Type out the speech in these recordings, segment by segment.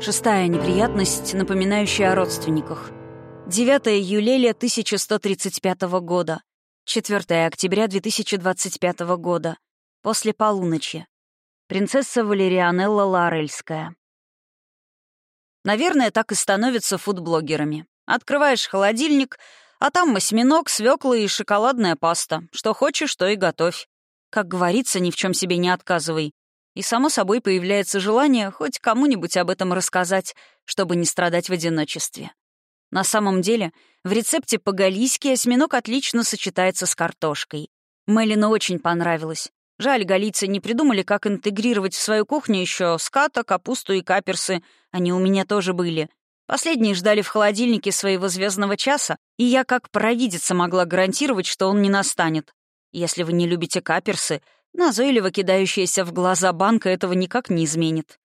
Шестая неприятность, напоминающая о родственниках. 9 июля 1135 года. 4 октября 2025 года. После полуночи. Принцесса Валерианелла Ларельская. Наверное, так и становятся фудблогерами. Открываешь холодильник, а там осьминог, свекла и шоколадная паста. Что хочешь, то и готовь. Как говорится, ни в чем себе не отказывай. И, само собой, появляется желание хоть кому-нибудь об этом рассказать, чтобы не страдать в одиночестве. На самом деле, в рецепте по-галийски осьминог отлично сочетается с картошкой. Мелину очень понравилось. Жаль, галийцы не придумали, как интегрировать в свою кухню еще ската, капусту и каперсы. Они у меня тоже были. Последние ждали в холодильнике своего звездного часа, и я как провидица могла гарантировать, что он не настанет. Если вы не любите каперсы, Назойливо кидающаяся в глаза банка этого никак не изменит.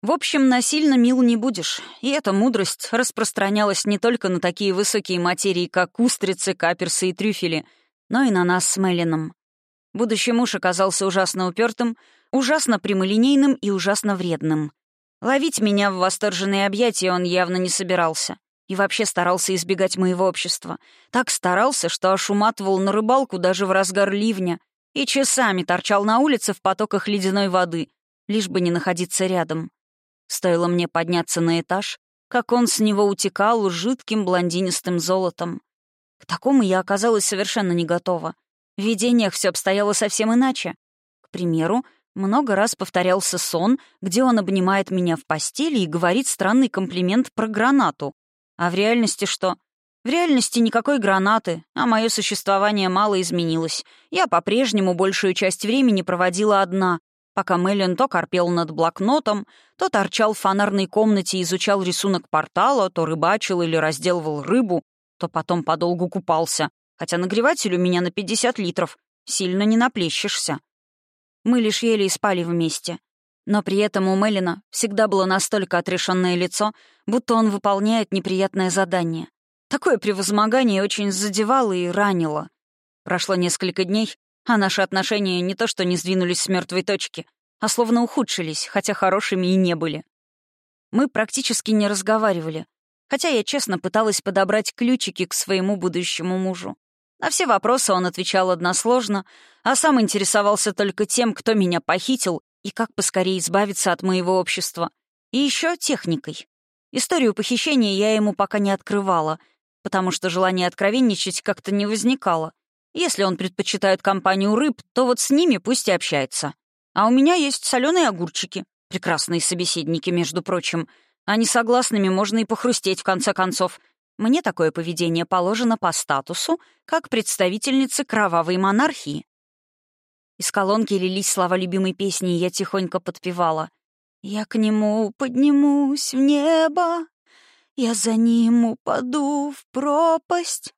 В общем, насильно мил не будешь, и эта мудрость распространялась не только на такие высокие материи, как устрицы, каперсы и трюфели, но и на нас с Мелином. Будущий муж оказался ужасно упертым, ужасно прямолинейным и ужасно вредным. Ловить меня в восторженные объятия он явно не собирался. И вообще старался избегать моего общества. Так старался, что аж уматывал на рыбалку даже в разгар ливня, и часами торчал на улице в потоках ледяной воды, лишь бы не находиться рядом. Стоило мне подняться на этаж, как он с него утекал жидким блондинистым золотом. К такому я оказалась совершенно не готова. В видениях все обстояло совсем иначе. К примеру, много раз повторялся сон, где он обнимает меня в постели и говорит странный комплимент про гранату. А в реальности что? В реальности никакой гранаты, а мое существование мало изменилось. Я по-прежнему большую часть времени проводила одна, пока Мэлен то корпел над блокнотом, то торчал в фонарной комнате и изучал рисунок портала, то рыбачил или разделывал рыбу, то потом подолгу купался, хотя нагреватель у меня на 50 литров, сильно не наплещешься. Мы лишь ели и спали вместе. Но при этом у Мелина всегда было настолько отрешенное лицо, будто он выполняет неприятное задание — Такое превозмогание очень задевало и ранило. Прошло несколько дней, а наши отношения не то что не сдвинулись с мертвой точки, а словно ухудшились, хотя хорошими и не были. Мы практически не разговаривали, хотя я честно пыталась подобрать ключики к своему будущему мужу. На все вопросы он отвечал односложно, а сам интересовался только тем, кто меня похитил и как поскорее избавиться от моего общества. И еще техникой. Историю похищения я ему пока не открывала, потому что желание откровенничать как-то не возникало. Если он предпочитает компанию рыб, то вот с ними пусть и общается. А у меня есть соленые огурчики, прекрасные собеседники, между прочим. А несогласными можно и похрустеть, в конце концов. Мне такое поведение положено по статусу, как представительницы кровавой монархии. Из колонки лились слова любимой песни, и я тихонько подпевала. «Я к нему поднимусь в небо, я за ним упаду в пропасть.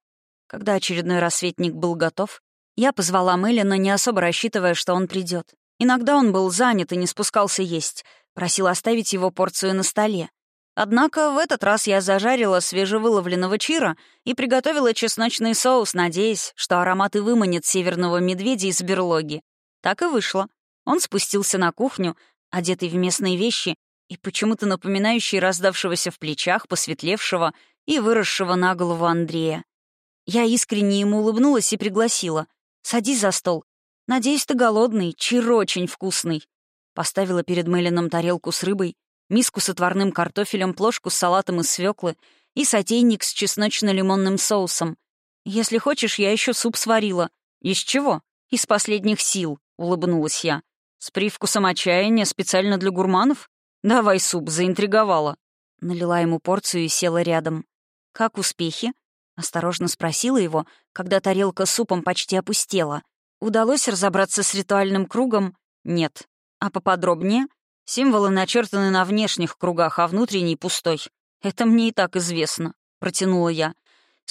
Когда очередной рассветник был готов, я позвала Мэлина, не особо рассчитывая, что он придет. Иногда он был занят и не спускался есть, просил оставить его порцию на столе. Однако в этот раз я зажарила свежевыловленного чира и приготовила чесночный соус, надеясь, что ароматы выманят северного медведя из берлоги. Так и вышло. Он спустился на кухню, одетый в местные вещи, и почему-то напоминающий раздавшегося в плечах, посветлевшего и выросшего на голову Андрея. Я искренне ему улыбнулась и пригласила. «Садись за стол. Надеюсь, ты голодный, чир очень вкусный». Поставила перед Мелином тарелку с рыбой, миску с отварным картофелем, плошку с салатом из свеклы и сотейник с чесночно-лимонным соусом. «Если хочешь, я еще суп сварила». «Из чего?» «Из последних сил», — улыбнулась я. «С привкусом отчаяния специально для гурманов?» «Давай суп, заинтриговала». Налила ему порцию и села рядом. «Как успехи?» — осторожно спросила его, когда тарелка с супом почти опустела. «Удалось разобраться с ритуальным кругом?» «Нет». «А поподробнее?» «Символы начертаны на внешних кругах, а внутренний пустой. Это мне и так известно», — протянула я.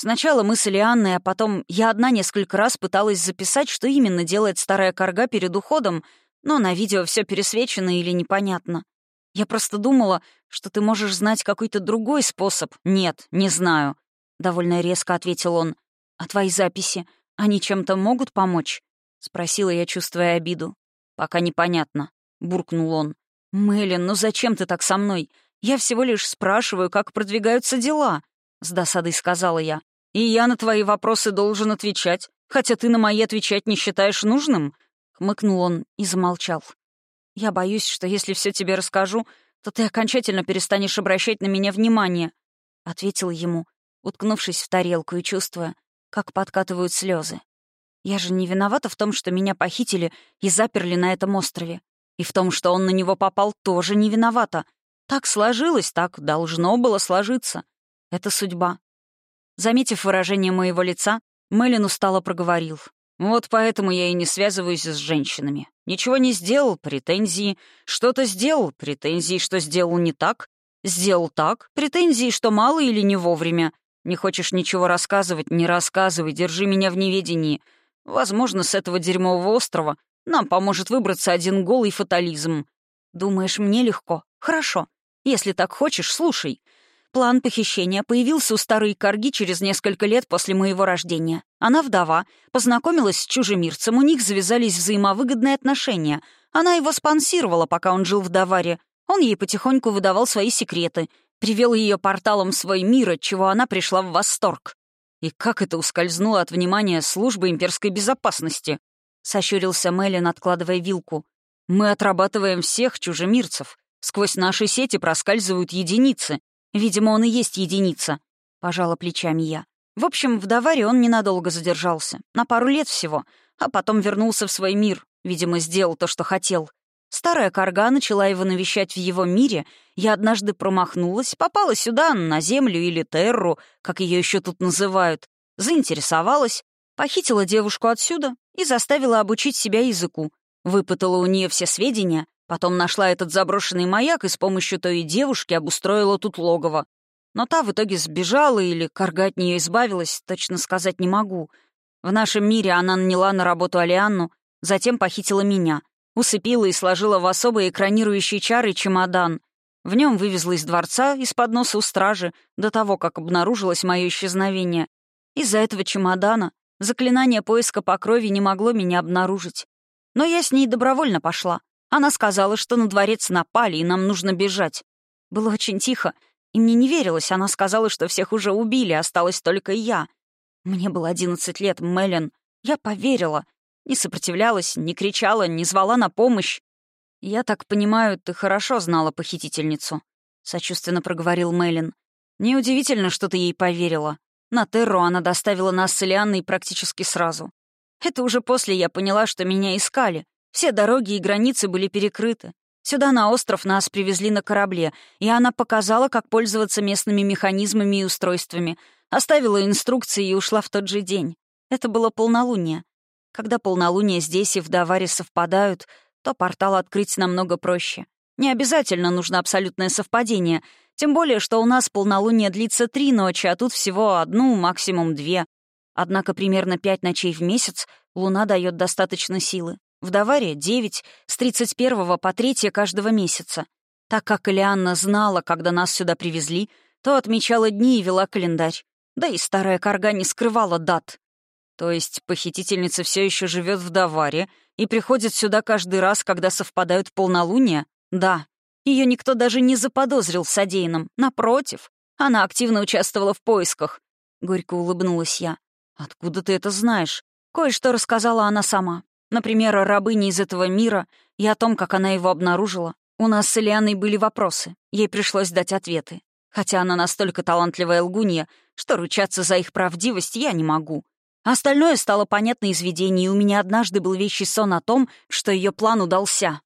Сначала мы с Элианной, а потом я одна несколько раз пыталась записать, что именно делает старая корга перед уходом, но на видео все пересвечено или непонятно. Я просто думала, что ты можешь знать какой-то другой способ. Нет, не знаю», — довольно резко ответил он. «А твои записи, они чем-то могут помочь?» — спросила я, чувствуя обиду. «Пока непонятно. буркнул он. «Мэлен, ну зачем ты так со мной? Я всего лишь спрашиваю, как продвигаются дела», — с досадой сказала я. «И я на твои вопросы должен отвечать, хотя ты на мои отвечать не считаешь нужным», — хмыкнул он и замолчал. «Я боюсь, что если все тебе расскажу, то ты окончательно перестанешь обращать на меня внимание», — ответил ему, уткнувшись в тарелку и чувствуя, как подкатывают слезы. «Я же не виновата в том, что меня похитили и заперли на этом острове. И в том, что он на него попал, тоже не виновата. Так сложилось, так должно было сложиться. Это судьба». Заметив выражение моего лица, Мэлен устало проговорил. «Вот поэтому я и не связываюсь с женщинами. Ничего не сделал, претензии. Что-то сделал, претензии, что сделал не так. Сделал так, претензии, что мало или не вовремя. Не хочешь ничего рассказывать, не рассказывай, держи меня в неведении. Возможно, с этого дерьмового острова нам поможет выбраться один голый фатализм. Думаешь, мне легко? Хорошо. Если так хочешь, слушай. План похищения появился у старой Карги через несколько лет после моего рождения. Она вдова, познакомилась с чужемирцем, у них завязались взаимовыгодные отношения. Она его спонсировала, пока он жил в Даваре. Он ей потихоньку выдавал свои секреты, привел ее порталом в свой мир, от чего она пришла в восторг. И как это ускользнуло от внимания службы имперской безопасности? Сощурился Мэлен, откладывая вилку. Мы отрабатываем всех чужемирцев. Сквозь наши сети проскальзывают единицы. Видимо, он и есть единица. Пожала плечами я. В общем, в Даваре он ненадолго задержался. На пару лет всего. А потом вернулся в свой мир. Видимо, сделал то, что хотел. Старая корга начала его навещать в его мире. Я однажды промахнулась, попала сюда, на Землю или Терру, как ее еще тут называют. Заинтересовалась, похитила девушку отсюда и заставила обучить себя языку. Выпытала у нее все сведения, потом нашла этот заброшенный маяк и с помощью той девушки обустроила тут логово. Но та в итоге сбежала или корга от нее избавилась, точно сказать не могу. В нашем мире она наняла на работу Алианну, затем похитила меня — Усыпила и сложила в особый экранирующий чары чемодан. В нем вывезла из дворца, из-под носа у стражи, до того, как обнаружилось мое исчезновение. Из-за этого чемодана заклинание поиска по крови не могло меня обнаружить. Но я с ней добровольно пошла. Она сказала, что на дворец напали, и нам нужно бежать. Было очень тихо, и мне не верилось. Она сказала, что всех уже убили, осталась только я. Мне было одиннадцать лет, Мелен. Я поверила, не сопротивлялась, не кричала, не звала на помощь. «Я так понимаю, ты хорошо знала похитительницу», — сочувственно проговорил Мэлен. «Неудивительно, что ты ей поверила. На Терру она доставила нас с Элианной практически сразу. Это уже после я поняла, что меня искали. Все дороги и границы были перекрыты. Сюда на остров нас привезли на корабле, и она показала, как пользоваться местными механизмами и устройствами, оставила инструкции и ушла в тот же день. Это было полнолуние. Когда полнолуние здесь и в Даваре совпадают, то портал открыть намного проще. Не обязательно нужно абсолютное совпадение, тем более, что у нас полнолуние длится три ночи, а тут всего одну, максимум две. Однако примерно пять ночей в месяц луна дает достаточно силы. В Даваре — девять, с тридцать первого по третье каждого месяца. Так как Элианна знала, когда нас сюда привезли, то отмечала дни и вела календарь. Да и старая корга не скрывала дат. То есть похитительница все еще живет в Даваре и приходит сюда каждый раз, когда совпадают полнолуния? Да. Ее никто даже не заподозрил в. Напротив, она активно участвовала в поисках. Горько улыбнулась я. «Откуда ты это знаешь?» Кое-что рассказала она сама. Например, о рабыне из этого мира и о том, как она его обнаружила. У нас с Элианой были вопросы. Ей пришлось дать ответы. Хотя она настолько талантливая лгунья, что ручаться за их правдивость я не могу. Остальное стало понятно из видений, и у меня однажды был вещий сон о том, что ее план удался.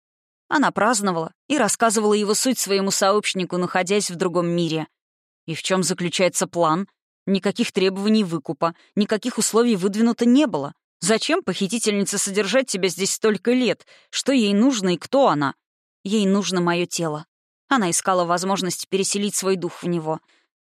Она праздновала и рассказывала его суть своему сообщнику, находясь в другом мире. И в чем заключается план? Никаких требований выкупа, никаких условий выдвинуто не было. Зачем похитительнице содержать тебя здесь столько лет? Что ей нужно и кто она? Ей нужно мое тело. Она искала возможность переселить свой дух в него.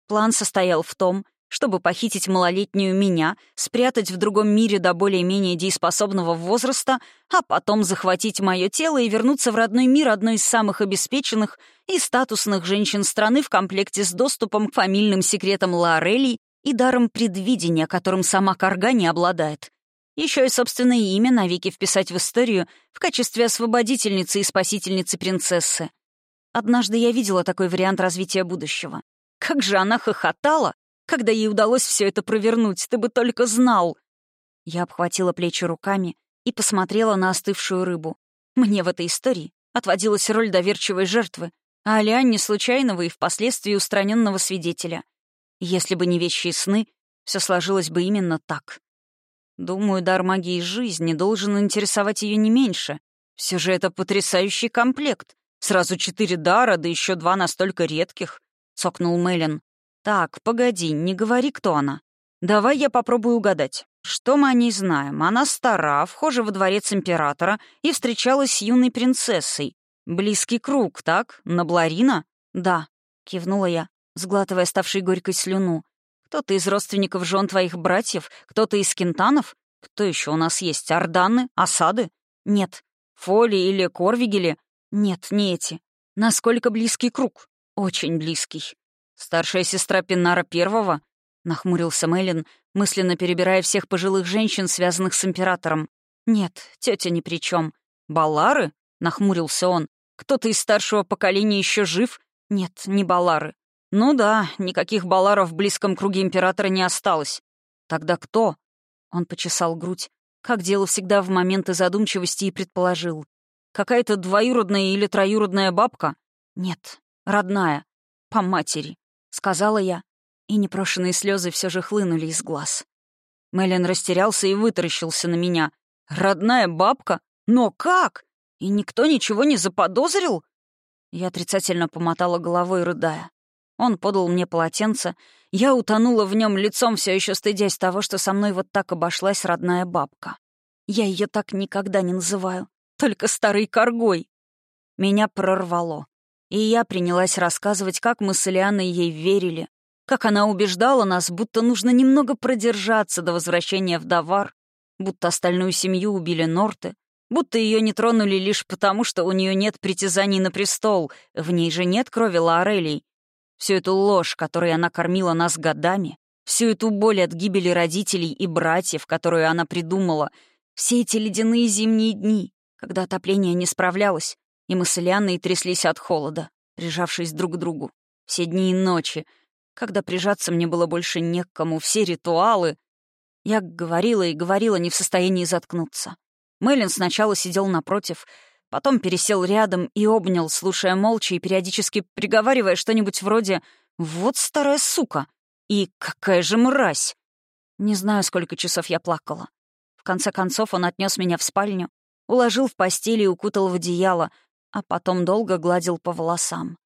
План состоял в том, чтобы похитить малолетнюю меня, спрятать в другом мире до более-менее дееспособного возраста, а потом захватить мое тело и вернуться в родной мир одной из самых обеспеченных и статусных женщин страны в комплекте с доступом к фамильным секретам Лаорелей и даром предвидения, которым сама Карга не обладает. Еще и собственное имя навеки вписать в историю в качестве освободительницы и спасительницы принцессы. Однажды я видела такой вариант развития будущего. Как же она хохотала, когда ей удалось все это провернуть, ты бы только знал. Я обхватила плечи руками и посмотрела на остывшую рыбу. Мне в этой истории отводилась роль доверчивой жертвы, а Алианне — случайного и впоследствии устраненного свидетеля. Если бы не вещи и сны, все сложилось бы именно так. Думаю, дар магии жизни должен интересовать ее не меньше. Все же это потрясающий комплект. Сразу четыре дара, да еще два настолько редких, — цокнул Мэлен. Так, погоди, не говори, кто она. Давай я попробую угадать. Что мы о ней знаем? Она стара, вхожа во дворец императора и встречалась с юной принцессой. Близкий круг, так? Набларина? Да, кивнула я, сглатывая ставшей горькой слюну. Кто-то из родственников жен твоих братьев? Кто-то из кентанов? Кто еще у нас есть? Орданы? Осады? Нет. Фоли или Корвигели? Нет, не эти. Насколько близкий круг? Очень близкий. Старшая сестра Пинара Первого? Нахмурился Мэлен, мысленно перебирая всех пожилых женщин, связанных с императором. Нет, тетя ни при чем. Балары? Нахмурился он. Кто-то из старшего поколения еще жив? Нет, не Балары. Ну да, никаких баларов в близком круге императора не осталось. Тогда кто? Он почесал грудь, как делал всегда в моменты задумчивости и предположил. Какая-то двоюродная или троюродная бабка? Нет, родная. По матери, сказала я, и непрошенные слезы все же хлынули из глаз. Мэлен растерялся и вытаращился на меня. «Родная бабка? Но как? И никто ничего не заподозрил?» Я отрицательно помотала головой, рыдая. Он подал мне полотенце. Я утонула в нем лицом, все еще стыдясь того, что со мной вот так обошлась родная бабка. Я ее так никогда не называю. Только старой коргой. Меня прорвало. И я принялась рассказывать, как мы с Элианой ей верили, как она убеждала нас, будто нужно немного продержаться до возвращения в Давар, будто остальную семью убили Норты, будто ее не тронули лишь потому, что у нее нет притязаний на престол, в ней же нет крови Лаорелей, Всю эту ложь, которой она кормила нас годами, всю эту боль от гибели родителей и братьев, которую она придумала, все эти ледяные зимние дни, когда отопление не справлялось, и мы с Ильяной тряслись от холода, прижавшись друг к другу. Все дни и ночи, когда прижаться мне было больше не к кому, все ритуалы. Я говорила и говорила, не в состоянии заткнуться. Мэлен сначала сидел напротив, Потом пересел рядом и обнял, слушая молча и периодически приговаривая что-нибудь вроде «Вот старая сука!» и «Какая же мразь!» Не знаю, сколько часов я плакала. В конце концов он отнес меня в спальню, уложил в постель и укутал в одеяло, а потом долго гладил по волосам.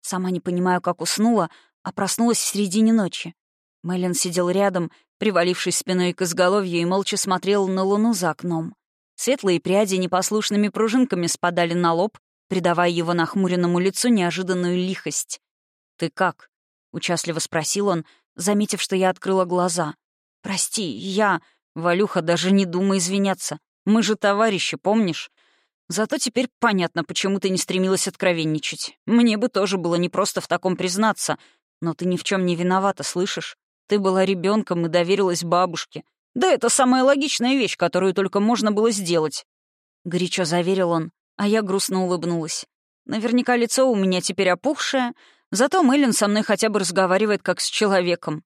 Сама не понимаю, как уснула, а проснулась в середине ночи. Мэлен сидел рядом, привалившись спиной к изголовью, и молча смотрел на луну за окном. Светлые пряди непослушными пружинками спадали на лоб, придавая его нахмуренному лицу неожиданную лихость. «Ты как?» — участливо спросил он, заметив, что я открыла глаза. «Прости, я...» «Валюха, даже не думай извиняться. Мы же товарищи, помнишь? Зато теперь понятно, почему ты не стремилась откровенничать. Мне бы тоже было непросто в таком признаться. Но ты ни в чем не виновата, слышишь? Ты была ребенком и доверилась бабушке. Да это самая логичная вещь, которую только можно было сделать. Горячо заверил он, а я грустно улыбнулась. Наверняка лицо у меня теперь опухшее, зато Мэлен со мной хотя бы разговаривает как с человеком.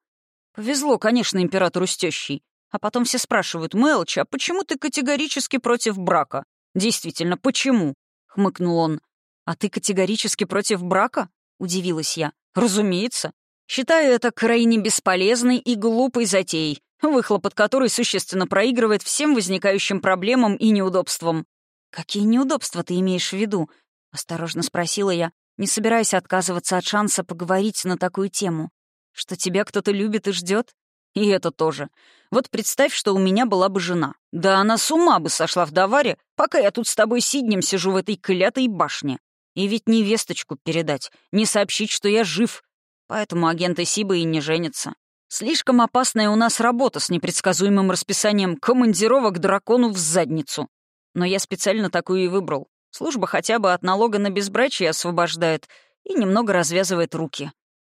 Повезло, конечно, императору с. А потом все спрашивают, «Мелч, а почему ты категорически против брака?» «Действительно, почему?» — хмыкнул он. «А ты категорически против брака?» — удивилась я. «Разумеется. Считаю это крайне бесполезной и глупой затеей, выхлоп от которой существенно проигрывает всем возникающим проблемам и неудобствам. «Какие неудобства ты имеешь в виду?» — осторожно спросила я, не собираясь отказываться от шанса поговорить на такую тему. «Что тебя кто-то любит и ждет? И это тоже. Вот представь, что у меня была бы жена. Да она с ума бы сошла в Даваре, пока я тут с тобой сиднем сижу в этой клятой башне. И ведь не весточку передать, не сообщить, что я жив. Поэтому агенты Сиба и не женятся. Слишком опасная у нас работа с непредсказуемым расписанием командировок дракону в задницу. Но я специально такую и выбрал. Служба хотя бы от налога на безбрачие освобождает и немного развязывает руки.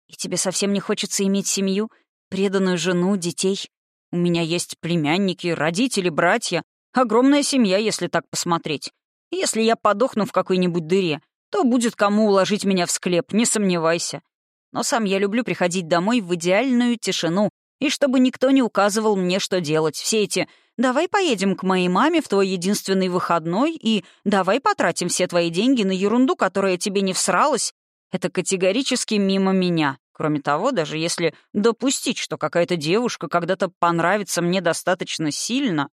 И тебе совсем не хочется иметь семью, преданную жену, детей? У меня есть племянники, родители, братья. Огромная семья, если так посмотреть. Если я подохну в какой-нибудь дыре, то будет кому уложить меня в склеп, не сомневайся. Но сам я люблю приходить домой в идеальную тишину, и чтобы никто не указывал мне, что делать. Все эти «давай поедем к моей маме в твой единственный выходной» и «давай потратим все твои деньги на ерунду, которая тебе не всралась» — это категорически мимо меня. Кроме того, даже если допустить, что какая-то девушка когда-то понравится мне достаточно сильно...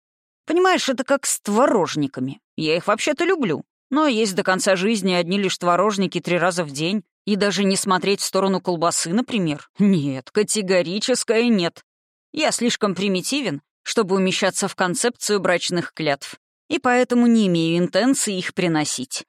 Понимаешь, это как с творожниками. Я их вообще-то люблю. Но есть до конца жизни одни лишь творожники три раза в день. И даже не смотреть в сторону колбасы, например. Нет, категорическое нет. Я слишком примитивен, чтобы умещаться в концепцию брачных клятв. И поэтому не имею интенции их приносить.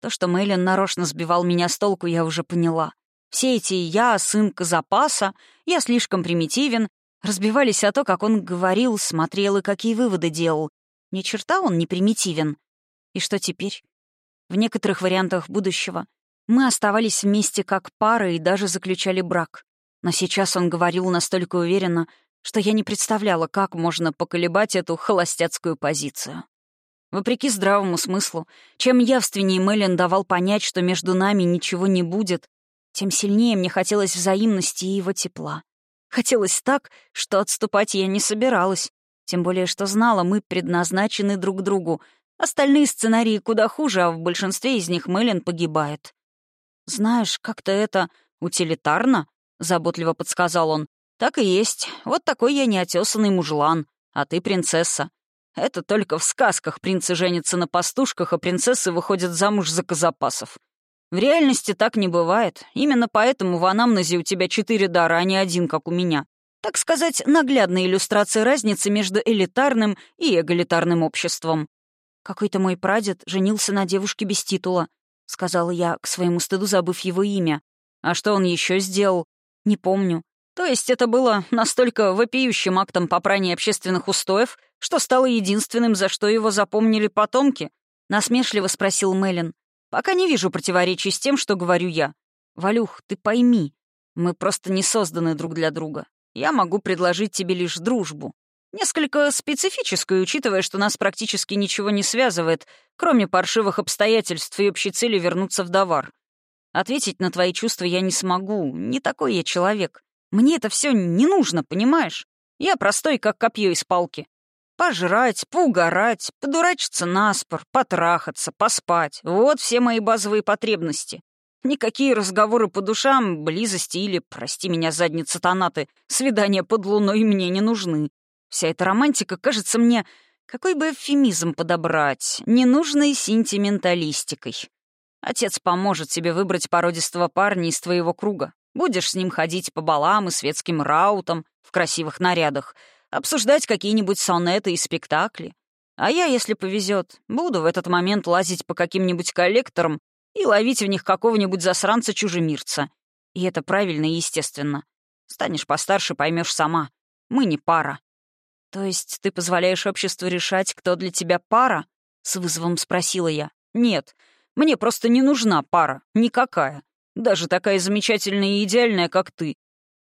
То, что Мэйлин нарочно сбивал меня с толку, я уже поняла. Все эти «я, сын запаса», «я слишком примитивен» разбивались о то, как он говорил, смотрел и какие выводы делал. Ни черта он не примитивен. И что теперь? В некоторых вариантах будущего мы оставались вместе как пара и даже заключали брак. Но сейчас он говорил настолько уверенно, что я не представляла, как можно поколебать эту холостяцкую позицию. Вопреки здравому смыслу, чем явственнее Мэлен давал понять, что между нами ничего не будет, тем сильнее мне хотелось взаимности и его тепла. Хотелось так, что отступать я не собиралась. Тем более, что знала, мы предназначены друг другу. Остальные сценарии куда хуже, а в большинстве из них Мэлен погибает. «Знаешь, как-то это утилитарно», — заботливо подсказал он. «Так и есть. Вот такой я неотесанный мужлан, а ты принцесса. Это только в сказках принцы женятся на пастушках, а принцессы выходят замуж за казапасов. В реальности так не бывает. Именно поэтому в анамнезе у тебя четыре дара, а не один, как у меня. Так сказать, наглядная иллюстрация разницы между элитарным и эгалитарным обществом. Какой-то мой прадед женился на девушке без титула. — сказала я, к своему стыду забыв его имя. «А что он еще сделал?» «Не помню. То есть это было настолько вопиющим актом попрания общественных устоев, что стало единственным, за что его запомнили потомки?» — насмешливо спросил Мелин. «Пока не вижу противоречий с тем, что говорю я. Валюх, ты пойми, мы просто не созданы друг для друга. Я могу предложить тебе лишь дружбу. Несколько специфическую, учитывая, что нас практически ничего не связывает, кроме паршивых обстоятельств и общей цели вернуться в Давар. Ответить на твои чувства я не смогу, не такой я человек. Мне это все не нужно, понимаешь? Я простой, как копье из палки. Пожрать, поугарать, подурачиться наспор, потрахаться, поспать — вот все мои базовые потребности. Никакие разговоры по душам, близости или, прости меня, задница тонаты, свидания под луной мне не нужны. Вся эта романтика кажется мне, какой бы эвфемизм подобрать, ненужной сентименталистикой. Отец поможет тебе выбрать породистого парня из твоего круга. Будешь с ним ходить по балам и светским раутам в красивых нарядах, обсуждать какие-нибудь сонеты и спектакли. А я, если повезет, буду в этот момент лазить по каким-нибудь коллекторам и ловить в них какого-нибудь засранца-чужемирца. И это правильно и естественно. Станешь постарше, поймешь сама. Мы не пара. «То есть ты позволяешь обществу решать, кто для тебя пара?» — с вызовом спросила я. «Нет, мне просто не нужна пара. Никакая. Даже такая замечательная и идеальная, как ты.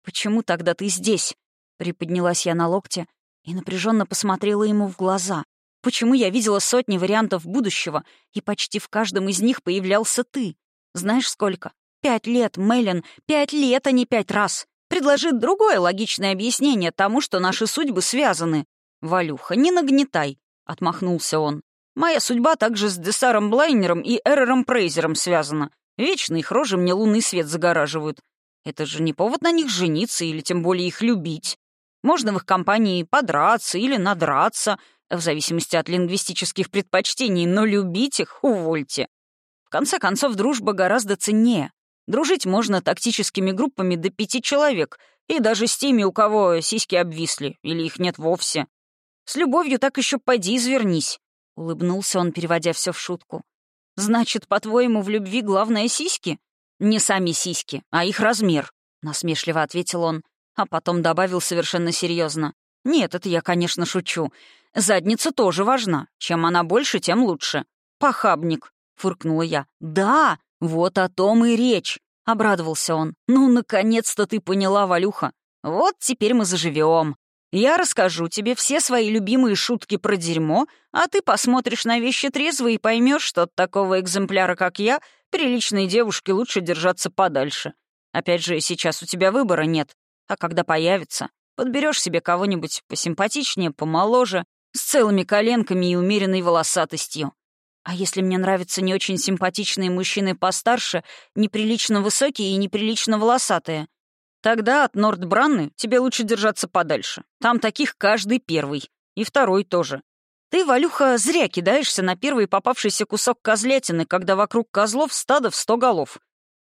Почему тогда ты здесь?» Приподнялась я на локте и напряженно посмотрела ему в глаза. «Почему я видела сотни вариантов будущего, и почти в каждом из них появлялся ты? Знаешь, сколько? Пять лет, Мэлен, пять лет, а не пять раз предложит другое логичное объяснение тому, что наши судьбы связаны. «Валюха, не нагнетай», — отмахнулся он. «Моя судьба также с Десаром Блайнером и Эрером Прейзером связана. Вечно их рожи мне лунный свет загораживают. Это же не повод на них жениться или тем более их любить. Можно в их компании подраться или надраться, в зависимости от лингвистических предпочтений, но любить их увольте. В конце концов, дружба гораздо ценнее. Дружить можно тактическими группами до пяти человек, и даже с теми, у кого сиськи обвисли, или их нет вовсе. С любовью так еще поди извернись», — улыбнулся он, переводя все в шутку. «Значит, по-твоему, в любви главное сиськи?» «Не сами сиськи, а их размер», — насмешливо ответил он, а потом добавил совершенно серьезно. «Нет, это я, конечно, шучу. Задница тоже важна. Чем она больше, тем лучше». «Похабник», — фыркнула я. «Да, «Вот о том и речь», — обрадовался он. «Ну, наконец-то ты поняла, Валюха. Вот теперь мы заживем. Я расскажу тебе все свои любимые шутки про дерьмо, а ты посмотришь на вещи трезво и поймешь, что от такого экземпляра, как я, приличной девушке лучше держаться подальше. Опять же, сейчас у тебя выбора нет. А когда появится, подберешь себе кого-нибудь посимпатичнее, помоложе, с целыми коленками и умеренной волосатостью. А если мне нравятся не очень симпатичные мужчины постарше, неприлично высокие и неприлично волосатые, Тогда от Нордбранны тебе лучше держаться подальше. Там таких каждый первый. И второй тоже. Ты, Валюха, зря кидаешься на первый попавшийся кусок козлятины, когда вокруг козлов стадо в сто голов.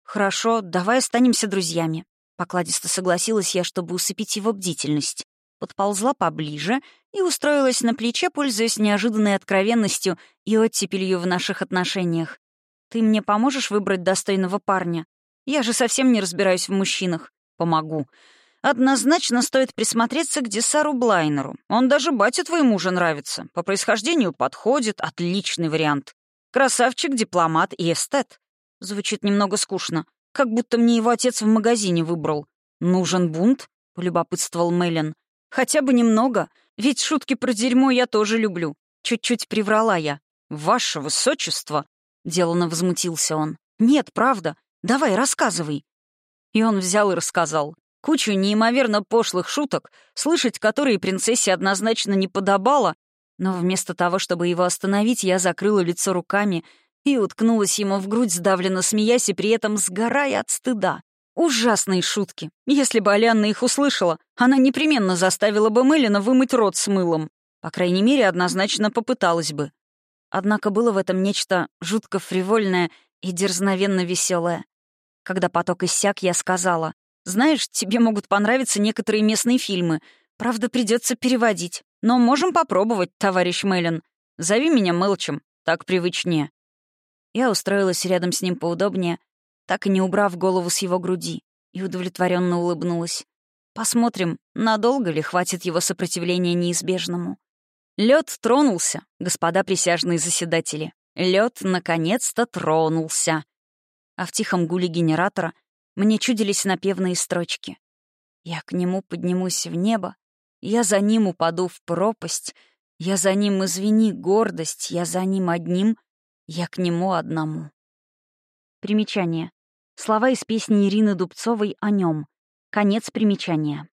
Хорошо, давай останемся друзьями. Покладисто согласилась я, чтобы усыпить его бдительность. Подползла поближе и устроилась на плече, пользуясь неожиданной откровенностью и оттепелью в наших отношениях. Ты мне поможешь выбрать достойного парня? Я же совсем не разбираюсь в мужчинах. Помогу. Однозначно стоит присмотреться к Десару Блайнеру. Он даже батю твоему уже нравится. По происхождению подходит. Отличный вариант. Красавчик, дипломат и эстет. Звучит немного скучно. Как будто мне его отец в магазине выбрал. «Нужен бунт?» — полюбопытствовал Мэлен. «Хотя бы немного. Ведь шутки про дерьмо я тоже люблю. Чуть-чуть приврала я. «Ваше высочество!» — деланно возмутился он. «Нет, правда. Давай, рассказывай. И он взял и рассказал. Кучу неимоверно пошлых шуток, слышать которые принцессе однозначно не подобало, но вместо того, чтобы его остановить, я закрыла лицо руками и уткнулась ему в грудь, сдавленно смеясь и при этом сгорая от стыда. Ужасные шутки. Если бы Алианна их услышала, она непременно заставила бы Мелина вымыть рот с мылом. По крайней мере, однозначно попыталась бы. Однако было в этом нечто жутко фривольное и дерзновенно веселое. Когда поток иссяк, я сказала, «Знаешь, тебе могут понравиться некоторые местные фильмы. Правда, придется переводить. Но можем попробовать, товарищ Мэлен. Зови меня Мэлчем, так привычнее». Я устроилась рядом с ним поудобнее, так и не убрав голову с его груди, и удовлетворенно улыбнулась. Посмотрим, надолго ли хватит его сопротивления неизбежному. Лед тронулся, господа присяжные заседатели. Лед наконец-то тронулся а в тихом гуле генератора мне чудились напевные строчки. Я к нему поднимусь в небо, я за ним упаду в пропасть, я за ним, извини, гордость, я за ним одним, я к нему одному. Примечание. Слова из песни Ирины Дубцовой о нем. Конец примечания.